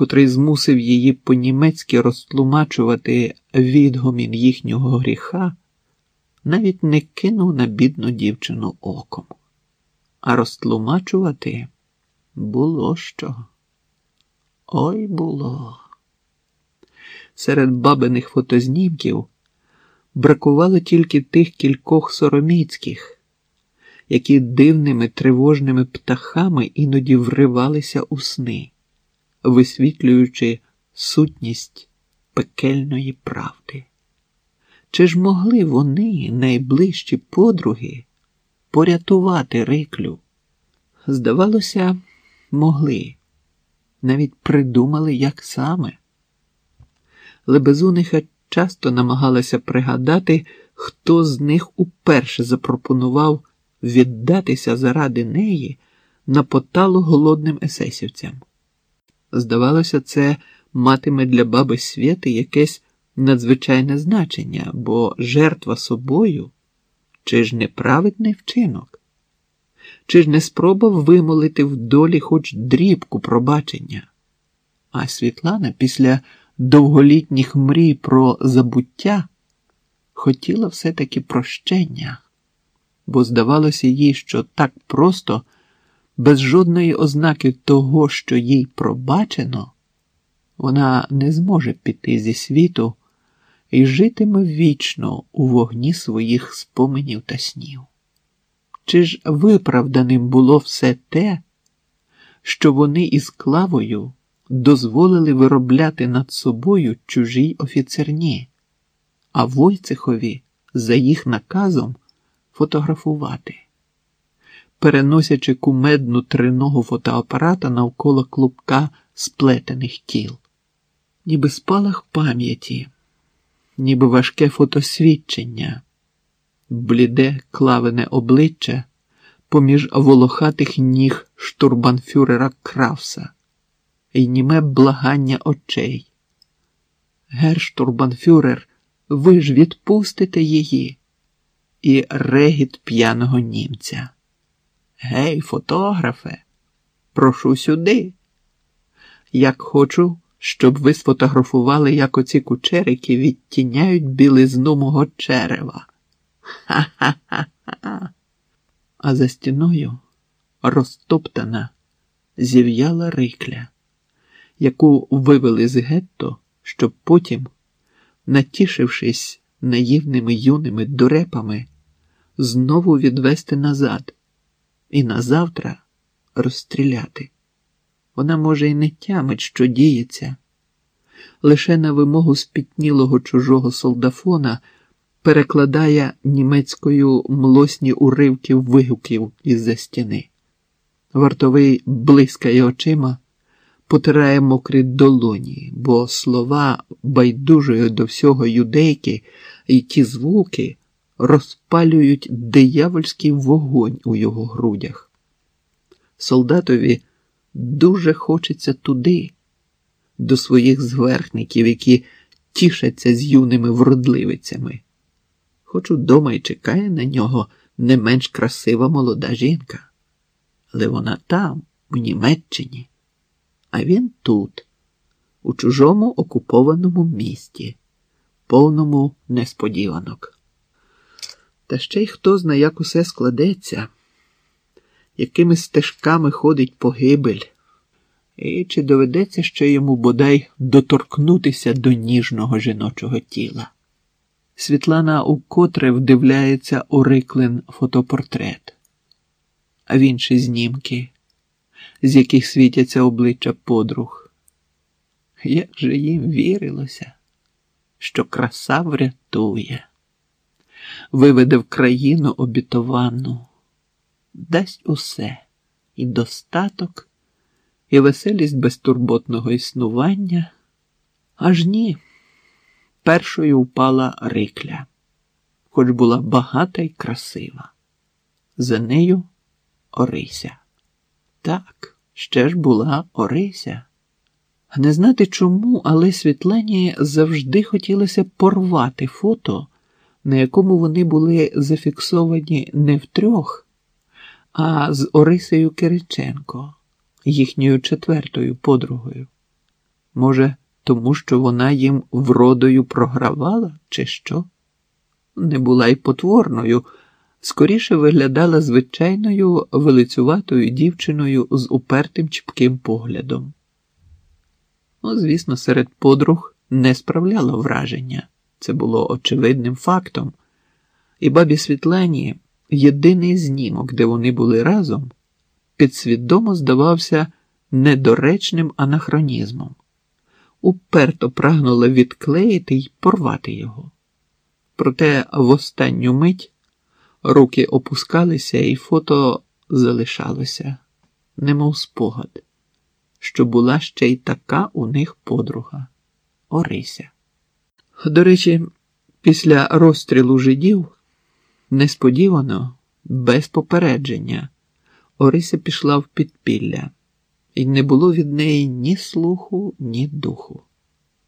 котрий змусив її по-німецьки розтлумачувати відгомін їхнього гріха, навіть не кинув на бідну дівчину оком. А розтлумачувати було що. Ой було. Серед бабиних фотознімків бракувало тільки тих кількох сороміцьких, які дивними тривожними птахами іноді вривалися у сни, висвітлюючи сутність пекельної правди. Чи ж могли вони, найближчі подруги, порятувати Риклю? Здавалося, могли, навіть придумали, як саме. Лебезуниха часто намагалася пригадати, хто з них уперше запропонував віддатися заради неї на поталу голодним есесівцям. Здавалося, це матиме для баби Свєти якесь надзвичайне значення, бо жертва собою чи ж не праведний вчинок, чи ж не спроба вимолити в долі хоч дрібку пробачення. А Світлана після довголітніх мрій про забуття хотіла все-таки прощення, бо здавалося їй, що так просто, без жодної ознаки того, що їй пробачено, вона не зможе піти зі світу і житиме вічно у вогні своїх споменів та снів. Чи ж виправданим було все те, що вони із клавою дозволили виробляти над собою чужій офіцерні, а Войцехові за їх наказом фотографувати, переносячи кумедну триногу фотоапарата навколо клубка сплетених тіл, ніби спалах пам'яті, ніби важке фотосвідчення, бліде клавине обличчя поміж волохатих ніг штурбанфюрера Кравса і німе благання очей. Герштурбанфюрер, ви ж відпустите її. І регіт п'яного німця. Гей, фотографе, прошу сюди. Як хочу, щоб ви сфотографували, як оці кучерики відтіняють білизну мого черева. Ха-ха-ха. А за стіною розтоптана, зів'яла рикля яку вивели з гетто, щоб потім, натішившись наївними юними дурепами, знову відвести назад і назавтра розстріляти. Вона, може, і не тямить, що діється, лише на вимогу спітнілого чужого солдафона перекладає німецькою млосні уривки вигуків із за стіни. Вартовий блискає очима потирає мокрі долоні, бо слова байдужої до всього юдейки і ті звуки розпалюють диявольський вогонь у його грудях. Солдатові дуже хочеться туди, до своїх зверхників, які тішаться з юними вродливицями. Хоч удома й чекає на нього не менш красива молода жінка, але вона там, у Німеччині а він тут, у чужому окупованому місті, повному несподіванок. Та ще й хто зна, як усе складеться, якими стежками ходить погибель, і чи доведеться ще йому бодай доторкнутися до ніжного жіночого тіла. Світлана укотре вдивляється у Риклин фотопортрет, а в інші знімки з яких світяться обличчя подруг. Як же їм вірилося, що краса врятує, виведе в країну обітовану, дасть усе і достаток, і веселість безтурботного існування, аж ні, першою впала рикля, хоч була багата й красива. За нею Орися. Так, ще ж була Орися. Не знати чому, але Світлані завжди хотілося порвати фото, на якому вони були зафіксовані не втрьох, а з Орисею Кириченко, їхньою четвертою подругою. Може, тому що вона їм вродою програвала, чи що? Не була й потворною, скоріше виглядала звичайною велицюватою дівчиною з упертим чіпким поглядом. Ну, звісно, серед подруг не справляла враження, це було очевидним фактом, і бабі Світлані єдиний знімок, де вони були разом, підсвідомо здавався недоречним анахронізмом. Уперто прагнула відклеїти й порвати його. Проте в останню мить руки опускалися, і фото залишалося, немов спогад, що була ще й така у них подруга Орися. До речі, після розстрілу жидів несподівано, без попередження, Орися пішла в підпілля, і не було від неї ні слуху, ні духу.